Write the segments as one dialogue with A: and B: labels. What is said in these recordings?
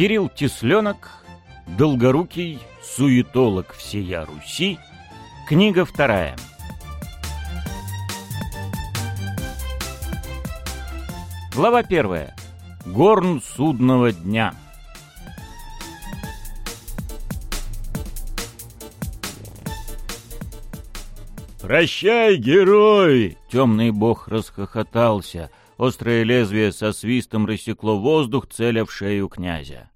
A: Кирилл Тесленок, Долгорукий, суетолог всея Руси, книга вторая. Глава первая. Горн судного дня. «Прощай, герой!» — темный бог расхохотался. Острое лезвие со свистом рассекло воздух, целя в шею князя.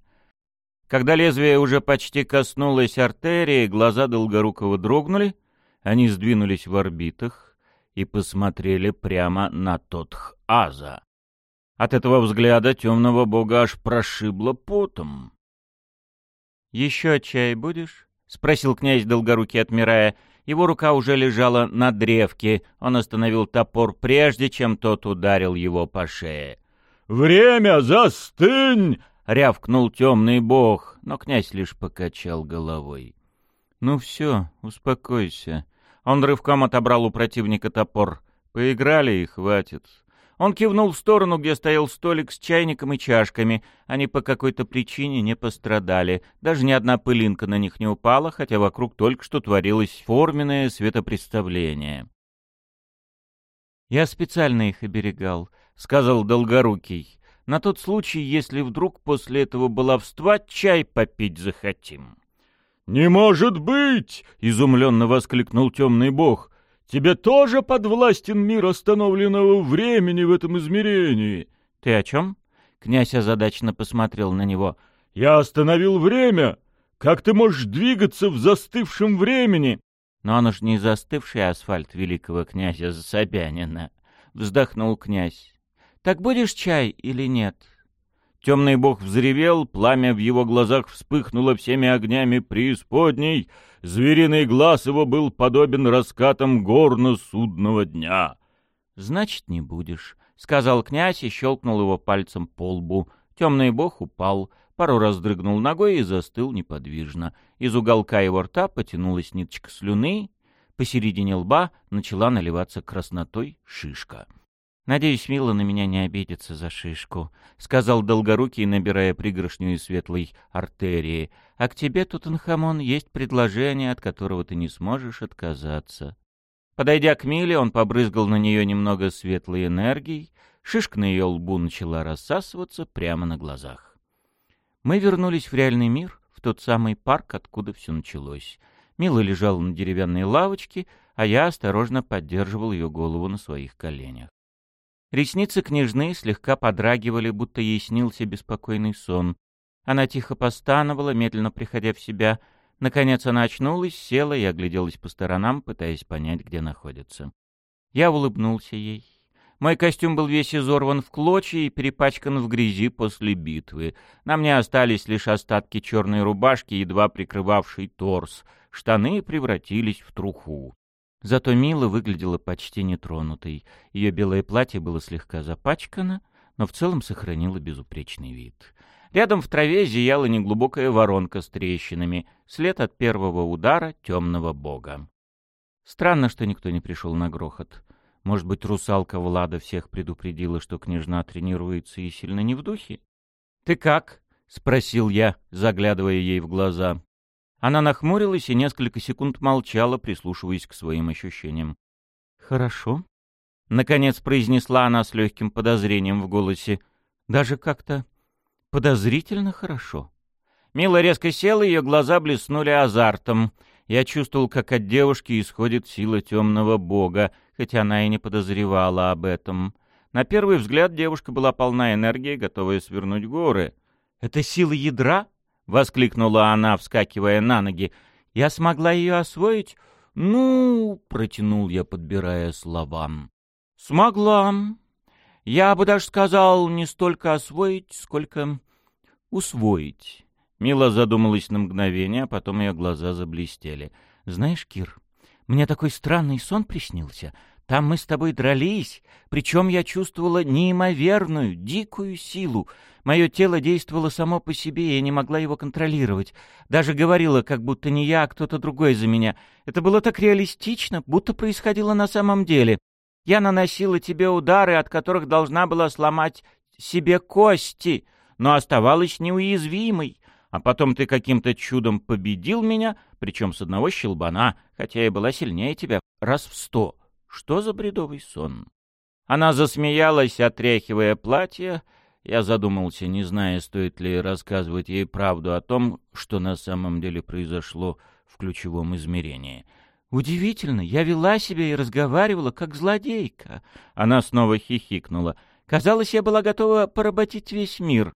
A: Когда лезвие уже почти коснулось артерии, глаза Долгорукова дрогнули, они сдвинулись в орбитах и посмотрели прямо на Тотх-Аза. От этого взгляда темного бога аж прошибло потом. «Еще чай будешь?» — спросил князь Долгорукий, отмирая. Его рука уже лежала на древке. Он остановил топор, прежде чем тот ударил его по шее. «Время, застынь!» — рявкнул темный бог, но князь лишь покачал головой. «Ну все, успокойся». Он рывком отобрал у противника топор. «Поиграли и хватит. Он кивнул в сторону, где стоял столик с чайником и чашками. Они по какой-то причине не пострадали. Даже ни одна пылинка на них не упала, хотя вокруг только что творилось форменное светопредставление. «Я специально их оберегал», — сказал Долгорукий. «На тот случай, если вдруг после этого баловства чай попить захотим».
B: «Не может быть!» — изумленно воскликнул темный бог. Тебе тоже подвластен мир остановленного времени в этом измерении.
A: — Ты о чем? — князь озадаченно посмотрел на него.
B: — Я остановил время. Как ты можешь двигаться в застывшем времени?
A: — Но оно ж не застывший асфальт великого князя Собянина. Вздохнул князь. — Так будешь чай или нет? — Темный бог взревел, пламя в его глазах вспыхнуло всеми огнями преисподней, звериный глаз его был подобен раскатам горно-судного дня. — Значит, не будешь, — сказал князь и щелкнул его пальцем по лбу. Темный бог упал, пару раз дрыгнул ногой и застыл неподвижно. Из уголка его рта потянулась ниточка слюны, посередине лба начала наливаться краснотой шишка. «Надеюсь, Мила на меня не обидится за шишку», — сказал Долгорукий, набирая пригоршню из светлой артерии. «А к тебе, Тутанхамон, есть предложение, от которого ты не сможешь отказаться». Подойдя к Миле, он побрызгал на нее немного светлой энергией, шишка на ее лбу начала рассасываться прямо на глазах. Мы вернулись в реальный мир, в тот самый парк, откуда все началось. Мила лежала на деревянной лавочке, а я осторожно поддерживал ее голову на своих коленях. Ресницы княжны слегка подрагивали, будто ей снился беспокойный сон. Она тихо постановала, медленно приходя в себя. Наконец она очнулась, села и огляделась по сторонам, пытаясь понять, где находится. Я улыбнулся ей. Мой костюм был весь изорван в клочья и перепачкан в грязи после битвы. На мне остались лишь остатки черной рубашки, едва прикрывавшей торс. Штаны превратились в труху. Зато Мила выглядела почти нетронутой. Ее белое платье было слегка запачкано, но в целом сохранило безупречный вид. Рядом в траве зияла неглубокая воронка с трещинами, след от первого удара темного бога. Странно, что никто не пришел на грохот. Может быть, русалка Влада всех предупредила, что княжна тренируется и сильно не в духе? — Ты как? — спросил я, заглядывая ей в глаза. Она нахмурилась и несколько секунд молчала, прислушиваясь к своим ощущениям. «Хорошо», — наконец произнесла она с легким подозрением в голосе. «Даже как-то подозрительно хорошо». Мила резко села, ее глаза блеснули азартом. Я чувствовал, как от девушки исходит сила темного бога, хотя она и не подозревала об этом. На первый взгляд девушка была полна энергии, готовая свернуть горы. «Это сила ядра?» — воскликнула она, вскакивая на ноги. «Я смогла ее освоить?» «Ну...» — протянул я, подбирая словам. «Смогла. Я бы даже сказал, не столько освоить, сколько усвоить». Мила задумалась на мгновение, а потом ее глаза заблестели. «Знаешь, Кир, мне такой странный сон приснился. Там мы с тобой дрались, причем я чувствовала неимоверную, дикую силу. Мое тело действовало само по себе, я не могла его контролировать. Даже говорила, как будто не я, а кто-то другой за меня. Это было так реалистично, будто происходило на самом деле. Я наносила тебе удары, от которых должна была сломать себе кости, но оставалась неуязвимой. А потом ты каким-то чудом победил меня, причем с одного щелбана, хотя я была сильнее тебя раз в сто. Что за бредовый сон? Она засмеялась, отряхивая платье. Я задумался, не зная, стоит ли рассказывать ей правду о том, что на самом деле произошло в ключевом измерении. «Удивительно, я вела себя и разговаривала, как злодейка». Она снова хихикнула. «Казалось, я была готова поработить весь мир».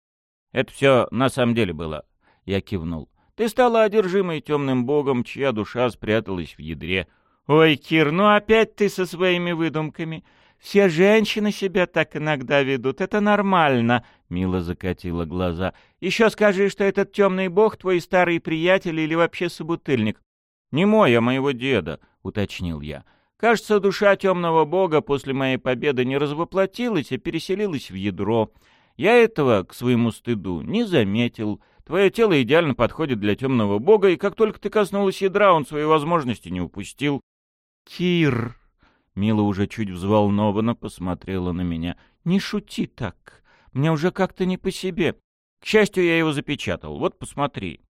A: «Это все на самом деле было», — я кивнул. «Ты стала одержимой темным богом, чья душа спряталась в ядре». «Ой, Кир, ну опять ты со своими выдумками. Все женщины себя так иногда ведут, это нормально», — Мила закатила глаза. «Еще скажи, что этот темный бог твой старый приятель или вообще собутыльник. «Не мой, а моего деда», — уточнил я. «Кажется, душа темного бога после моей победы не развоплотилась, а переселилась в ядро. Я этого, к своему стыду, не заметил. Твое тело идеально подходит для темного бога, и как только ты коснулась ядра, он свои возможности не упустил». «Кир!» — Мила уже чуть взволнованно посмотрела на меня. «Не шути так. Мне уже как-то не по себе. К счастью, я его запечатал. Вот посмотри».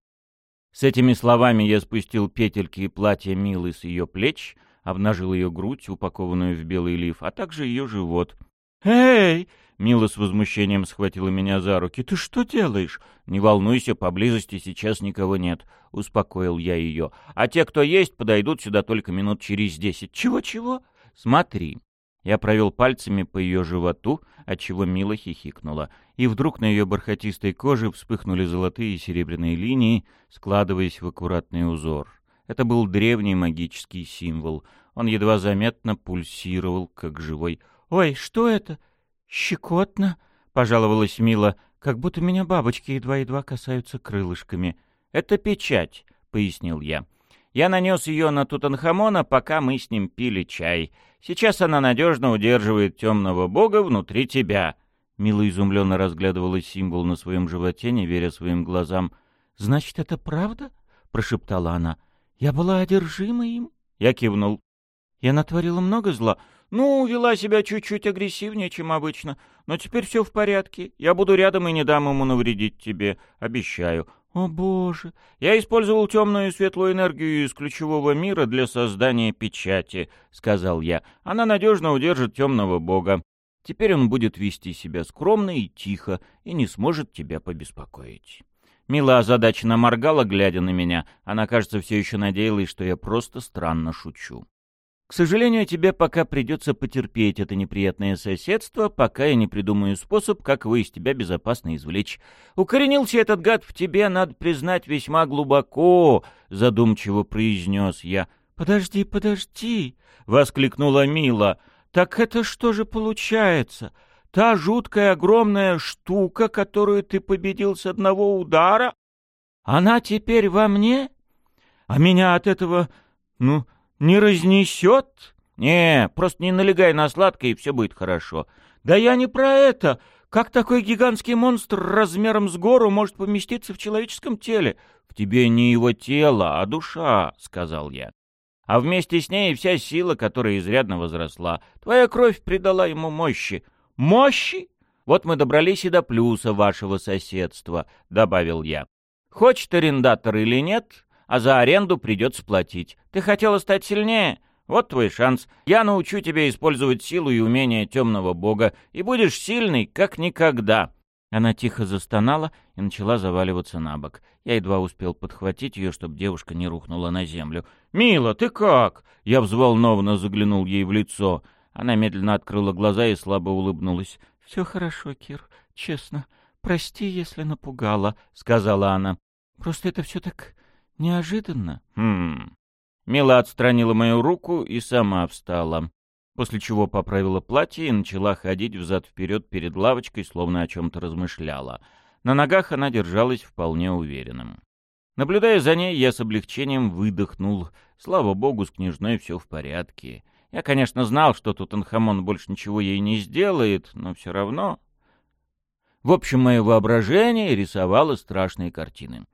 A: С этими словами я спустил петельки и платье Милы с ее плеч, обнажил ее грудь, упакованную в белый лиф, а также ее живот. «Эй!» — Мила с возмущением схватила меня за руки. «Ты что делаешь?» «Не волнуйся, поблизости сейчас никого нет», — успокоил я ее. «А те, кто есть, подойдут сюда только минут через десять». «Чего-чего?» «Смотри». Я провел пальцами по ее животу, отчего Мила хихикнула. И вдруг на ее бархатистой коже вспыхнули золотые и серебряные линии, складываясь в аккуратный узор. Это был древний магический символ. Он едва заметно пульсировал, как живой. «Ой, что это? Щекотно!» — пожаловалась Мила, как будто меня бабочки едва-едва касаются крылышками. «Это печать», — пояснил я. «Я нанес ее на Тутанхамона, пока мы с ним пили чай». Сейчас она надежно удерживает темного бога внутри тебя». Мила изумленно разглядывала символ на своем животе, не веря своим глазам. «Значит, это правда?» — прошептала она. «Я была одержима им?» Я кивнул. «Я натворила много зла?» «Ну, вела себя чуть-чуть агрессивнее, чем обычно. Но теперь все в порядке. Я буду рядом и не дам ему навредить тебе. Обещаю. «О боже! Я использовал темную и светлую энергию из ключевого мира для создания печати», — сказал я. «Она надежно удержит темного бога. Теперь он будет вести себя скромно и тихо и не сможет тебя побеспокоить». Мила озадаченно моргала, глядя на меня. Она, кажется, все еще надеялась, что я просто странно шучу. К сожалению, тебе пока придется потерпеть это неприятное соседство, пока я не придумаю способ, как его из тебя безопасно извлечь. Укоренился этот гад в тебе, надо признать, весьма глубоко, — задумчиво произнес я. — Подожди, подожди, — воскликнула Мила. — Так это что же получается? Та жуткая огромная штука, которую ты победил с одного удара, она теперь во мне? А меня от этого, ну, не разнесет? Не, просто не налегай на сладкое, и все будет хорошо. Да я не про это. Как такой гигантский монстр размером с гору может поместиться в человеческом теле? В тебе не его тело, а душа, сказал я. А вместе с ней вся сила, которая изрядно возросла. Твоя кровь придала ему мощи. Мощи? Вот мы добрались и до плюса вашего соседства, добавил я. Хочет арендатор или нет, а за аренду придется платить. Ты хотела стать сильнее? Вот твой шанс. Я научу тебя использовать силу и умения темного бога, и будешь сильный, как никогда». Она тихо застонала и начала заваливаться на бок. Я едва успел подхватить ее, чтобы девушка не рухнула на землю. «Мила, ты как?» Я взволнованно заглянул ей в лицо. Она медленно открыла глаза и слабо улыбнулась. «Все хорошо, Кир, честно. Прости, если напугала», — сказала она. «Просто это все так Неожиданно. Хм. Мила отстранила мою руку и сама встала, после чего поправила платье и начала ходить взад-вперед перед лавочкой, словно о чем-то размышляла. На ногах она держалась вполне уверенным. Наблюдая за ней, я с облегчением выдохнул. Слава богу, с княжной все в порядке. Я, конечно, знал, что Тутанхамон больше ничего ей не сделает, но все равно... В общем, мое воображение рисовало страшные картины.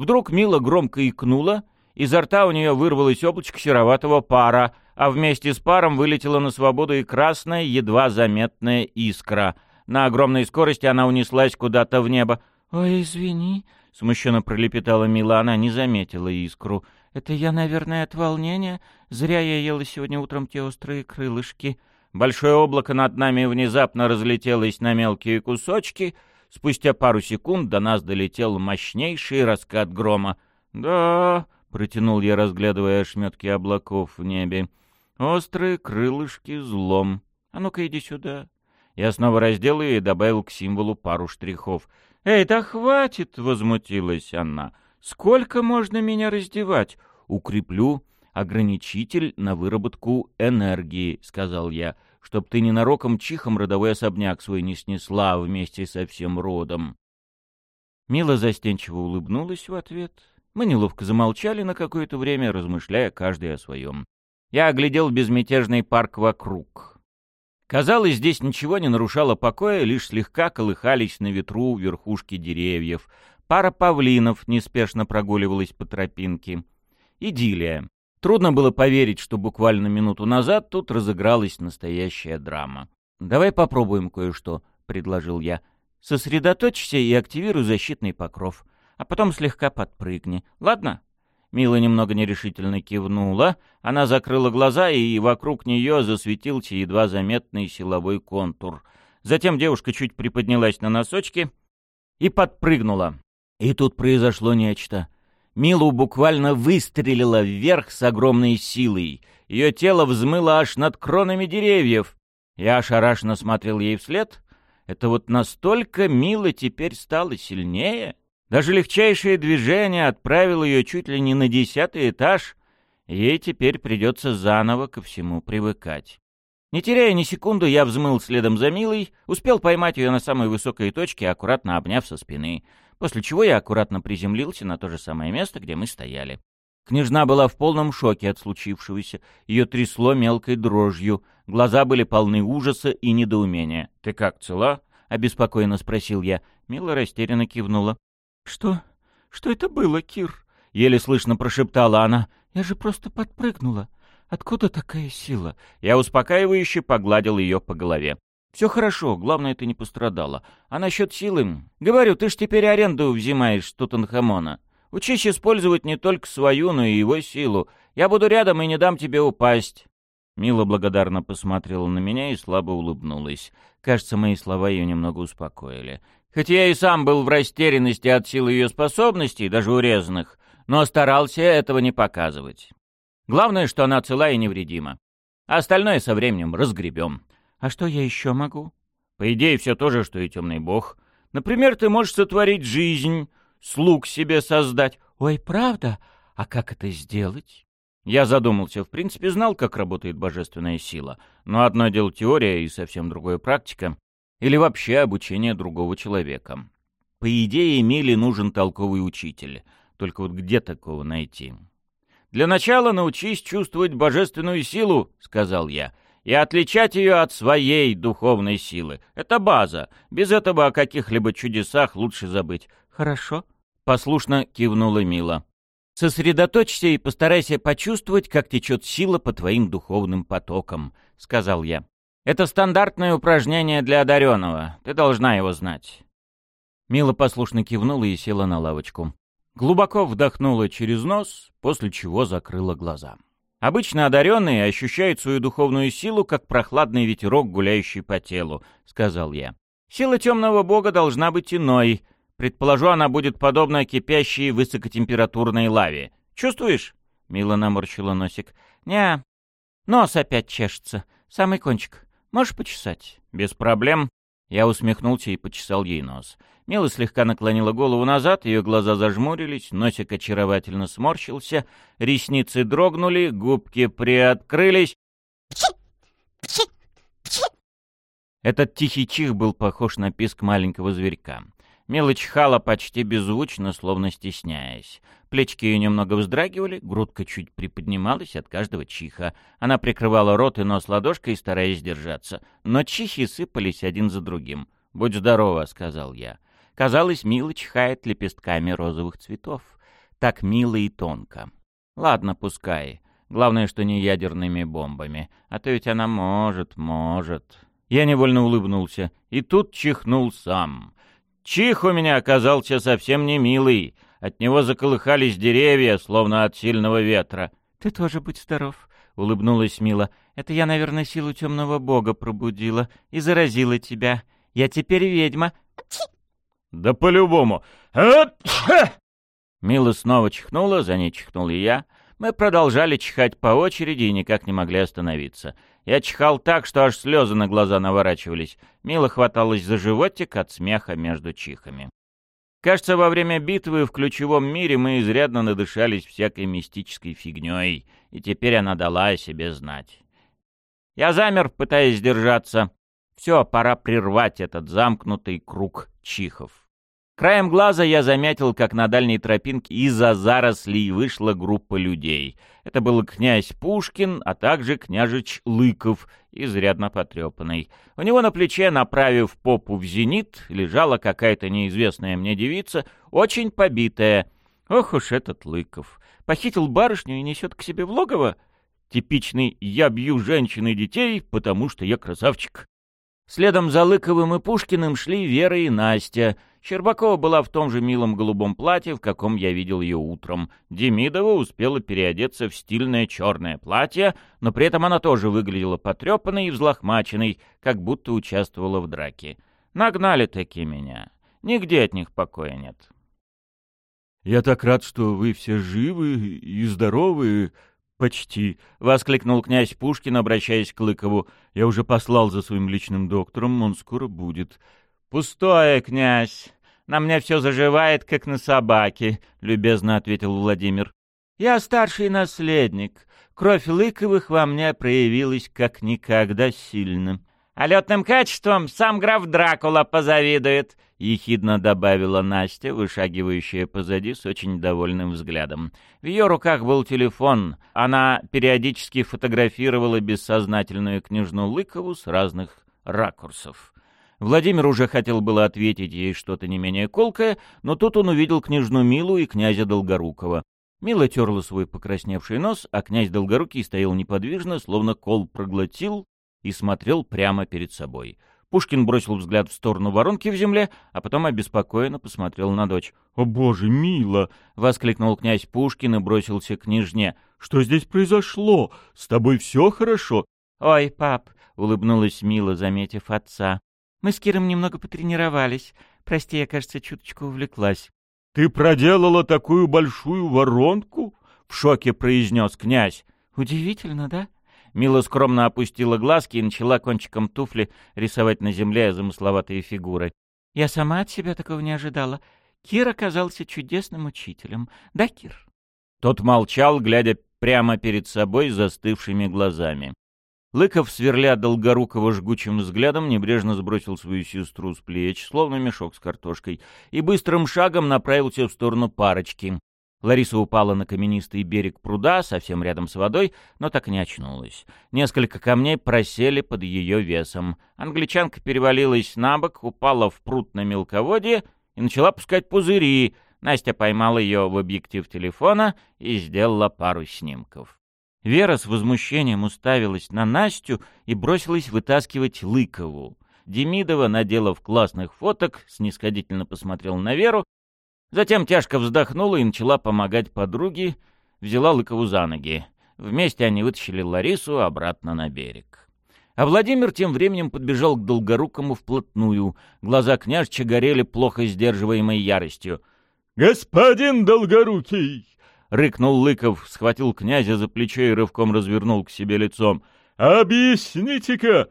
A: Вдруг Мила громко икнула, изо рта у нее вырвалось облачко сероватого пара, а вместе с паром вылетела на свободу и красная, едва заметная искра. На огромной скорости она унеслась куда-то в небо.
C: «Ой, извини», —
A: смущенно пролепетала Мила, она не заметила искру.
C: «Это я, наверное, от волнения. Зря я ела сегодня утром те острые крылышки».
A: Большое облако над нами внезапно разлетелось на мелкие кусочки. Спустя пару секунд до нас долетел мощнейший раскат грома. «Да», — протянул я, разглядывая ошметки облаков в небе, — «острые крылышки злом. А ну-ка иди сюда». Я снова раздел ее и добавил к символу пару штрихов. «Эй, да хватит!» — возмутилась она. «Сколько можно меня раздевать?» «Укреплю ограничитель на выработку энергии», — сказал я, «чтоб ты ненароком чихом родовой особняк свой не снесла вместе со всем родом». Мила застенчиво улыбнулась в ответ. Мы неловко замолчали на какое-то время, размышляя каждый о своем. Я оглядел безмятежный парк вокруг. Казалось, здесь ничего не нарушало покоя, лишь слегка колыхались на ветру верхушки деревьев. Пара павлинов неспешно прогуливалась по тропинке. Идиллия. Трудно было поверить, что буквально минуту назад тут разыгралась настоящая драма. «Давай попробуем кое-что», — предложил я. «Сосредоточься и активируй защитный покров, а потом слегка подпрыгни. Ладно?» Мила немного нерешительно кивнула. Она закрыла глаза, и вокруг нее засветился едва заметный силовой контур. Затем девушка чуть приподнялась на носочки и подпрыгнула. И тут произошло нечто — Милу буквально выстрелила вверх с огромной силой. Ее тело взмыло аж над кронами деревьев. Я ошарашенно смотрел ей вслед. Это вот настолько Мила теперь стала сильнее. Даже легчайшее движение отправило ее чуть ли не на десятый этаж. Ей теперь придется заново ко всему привыкать. Не теряя ни секунды, я взмыл следом за Милой, успел поймать ее на самой высокой точке, аккуратно обняв со спины после чего я аккуратно приземлился на то же самое место, где мы стояли. Княжна была в полном шоке от случившегося, ее трясло мелкой дрожью, глаза были полны ужаса и недоумения. «Ты как, цела?» — обеспокоенно спросил я. Мила растерянно кивнула.
C: «Что? Что это было, Кир?»
A: — еле слышно прошептала она.
C: «Я же просто подпрыгнула. Откуда такая сила?»
A: Я успокаивающе погладил ее по голове. Все хорошо, главное, ты не пострадала. А насчет силы... Говорю, ты ж теперь аренду взимаешь Тутанхамона. Учись использовать не только свою, но и его силу. Я буду рядом и не дам тебе упасть». Мила благодарно посмотрела на меня и слабо улыбнулась. Кажется, мои слова ее немного успокоили. Хоть я и сам был в растерянности от силы ее способностей, даже урезанных, но старался этого не показывать. Главное, что она цела и невредима. А остальное со временем разгребем.
C: А что я еще могу?
A: По идее, все то же, что и темный бог. Например, ты можешь сотворить жизнь, слуг себе создать.
C: Ой, правда? А как это сделать?
A: Я задумался. В принципе, знал, как работает божественная сила. Но одно дело теория и совсем другое практика. Или вообще обучение другого человека. По идее, Эмили нужен толковый учитель. Только вот где такого найти? «Для начала научись чувствовать божественную силу», — сказал я и отличать ее от своей духовной силы. Это база. Без этого о каких-либо чудесах лучше забыть.
C: Хорошо.
A: Послушно кивнула Мила. Сосредоточься и постарайся почувствовать, как течет сила по твоим духовным потокам, сказал я. Это стандартное упражнение для одаренного. Ты должна его знать. Мила послушно кивнула и села на лавочку. Глубоко вдохнула через нос, после чего закрыла глаза. Обычно одаренные ощущают свою духовную силу, как прохладный ветерок, гуляющий по телу, — сказал я. Сила темного бога должна быть иной. Предположу, она будет подобна кипящей высокотемпературной лаве. Чувствуешь? Мила наморщила носик. Не, нос опять чешется. Самый кончик. Можешь почесать? Без проблем. Я усмехнулся и почесал ей нос. Мила слегка наклонила голову назад, ее глаза зажмурились, носик очаровательно сморщился, ресницы дрогнули, губки приоткрылись. Этот тихий чих был похож на писк маленького зверька. Мила чихала почти беззвучно, словно стесняясь. Плечики ее немного вздрагивали, грудка чуть приподнималась от каждого чиха. Она прикрывала рот и нос ладошкой, стараясь держаться. Но чихи сыпались один за другим. «Будь здорова», — сказал я. Казалось, Мила чихает лепестками розовых цветов. Так мило и тонко. Ладно, пускай. Главное, что не ядерными бомбами. А то ведь она может, может. Я невольно улыбнулся, и тут чихнул сам. Чих у меня оказался совсем не милый. От него заколыхались деревья, словно от сильного ветра.
C: — Ты тоже будь здоров, — улыбнулась Мила. — Это я, наверное, силу темного бога пробудила и заразила тебя. Я теперь ведьма.
B: — Да по-любому.
A: Мила снова чихнула, за ней чихнул и я. Мы продолжали чихать по очереди и никак не могли остановиться. Я чихал так, что аж слезы на глаза наворачивались. Мила хваталась за животик от смеха между чихами. Кажется, во время битвы в ключевом мире мы изрядно надышались всякой мистической фигней, и теперь она дала о себе знать. Я замер, пытаясь сдержаться. Все, пора прервать этот замкнутый круг чихов. Краем глаза я заметил, как на дальней тропинке из-за зарослей вышла группа людей. Это был князь Пушкин, а также княжич Лыков, изрядно потрепанный. У него на плече, направив попу в зенит, лежала какая-то неизвестная мне девица, очень побитая. Ох уж этот Лыков! Похитил барышню и несет к себе в логово? Типичный «я бью женщин и детей, потому что я красавчик». Следом за Лыковым и Пушкиным шли Вера и Настя — Щербакова была в том же милом голубом платье, в каком я видел ее утром. Демидова успела переодеться в стильное черное платье, но при этом она тоже выглядела потрепанной и взлохмаченной, как будто участвовала в драке. Нагнали таки меня. Нигде от них покоя нет.
B: «Я так рад, что вы все живы и здоровы, почти», — воскликнул князь Пушкин, обращаясь к Лыкову. «Я уже послал за своим личным доктором, он скоро будет».
A: «Пустое, князь. На мне все заживает, как на собаке», — любезно ответил Владимир. «Я старший наследник. Кровь Лыковых во мне проявилась как никогда сильно. А летным качеством сам граф Дракула позавидует», — ехидно добавила Настя, вышагивающая позади с очень довольным взглядом. В ее руках был телефон. Она периодически фотографировала бессознательную княжну Лыкову с разных ракурсов. Владимир уже хотел было ответить ей что-то не менее колкое, но тут он увидел княжну Милу и князя Долгорукова. Мила терла свой покрасневший нос, а князь Долгорукий стоял неподвижно, словно кол проглотил и смотрел прямо перед собой. Пушкин бросил взгляд в сторону воронки в земле, а потом обеспокоенно посмотрел на дочь.
B: «О боже, Мила!»
A: — воскликнул князь Пушкин и бросился к княжне.
B: «Что здесь произошло? С тобой все хорошо?»
C: «Ой, пап!» — улыбнулась Мила, заметив отца. Мы с Киром немного потренировались. Прости, я, кажется, чуточку увлеклась.
B: — Ты проделала такую большую воронку? — в шоке произнес князь.
C: — Удивительно, да?
A: Мила скромно опустила глазки и начала кончиком туфли рисовать на земле замысловатые фигуры.
C: — Я сама от себя такого не ожидала. Кир оказался чудесным учителем. Да, Кир?
A: Тот молчал, глядя прямо перед собой застывшими глазами. Лыков, сверля Долгорукого жгучим взглядом, небрежно сбросил свою сестру с плеч, словно мешок с картошкой, и быстрым шагом направился в сторону парочки. Лариса упала на каменистый берег пруда, совсем рядом с водой, но так не очнулась. Несколько камней просели под ее весом. Англичанка перевалилась на бок, упала в пруд на мелководье и начала пускать пузыри. Настя поймала ее в объектив телефона и сделала пару снимков. Вера с возмущением уставилась на Настю и бросилась вытаскивать Лыкову. Демидова, наделав классных фоток, снисходительно посмотрел на Веру, затем тяжко вздохнула и начала помогать подруге, взяла Лыкову за ноги. Вместе они вытащили Ларису обратно на берег. А Владимир тем временем подбежал к Долгорукому вплотную. Глаза княжча горели плохо сдерживаемой яростью.
B: «Господин Долгорукий!»
A: — рыкнул Лыков, схватил князя за плечо и рывком развернул к себе лицом.
B: «Объясните-ка!»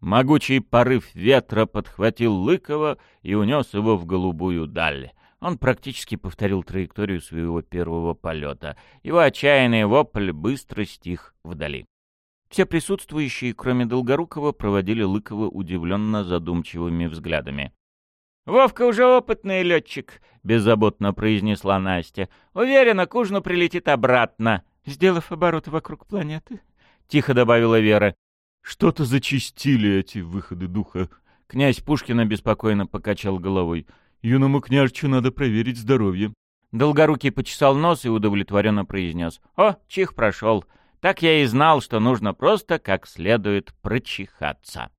A: Могучий порыв ветра подхватил Лыкова и унес его в голубую даль. Он практически повторил траекторию своего первого полета. Его отчаянный вопль быстро стих вдали. Все присутствующие, кроме Долгорукова, проводили Лыкова удивленно задумчивыми взглядами. «Вовка уже опытный летчик», — беззаботно произнесла Настя. «Уверена, к ужину прилетит обратно».
C: «Сделав оборот вокруг планеты», —
A: тихо добавила Вера.
B: «Что-то зачистили эти выходы духа».
A: Князь Пушкин беспокойно покачал головой.
B: «Юному княжчу надо проверить здоровье».
A: Долгорукий почесал нос и удовлетворенно произнес. «О, чих прошел. Так я и знал, что нужно просто как следует прочихаться.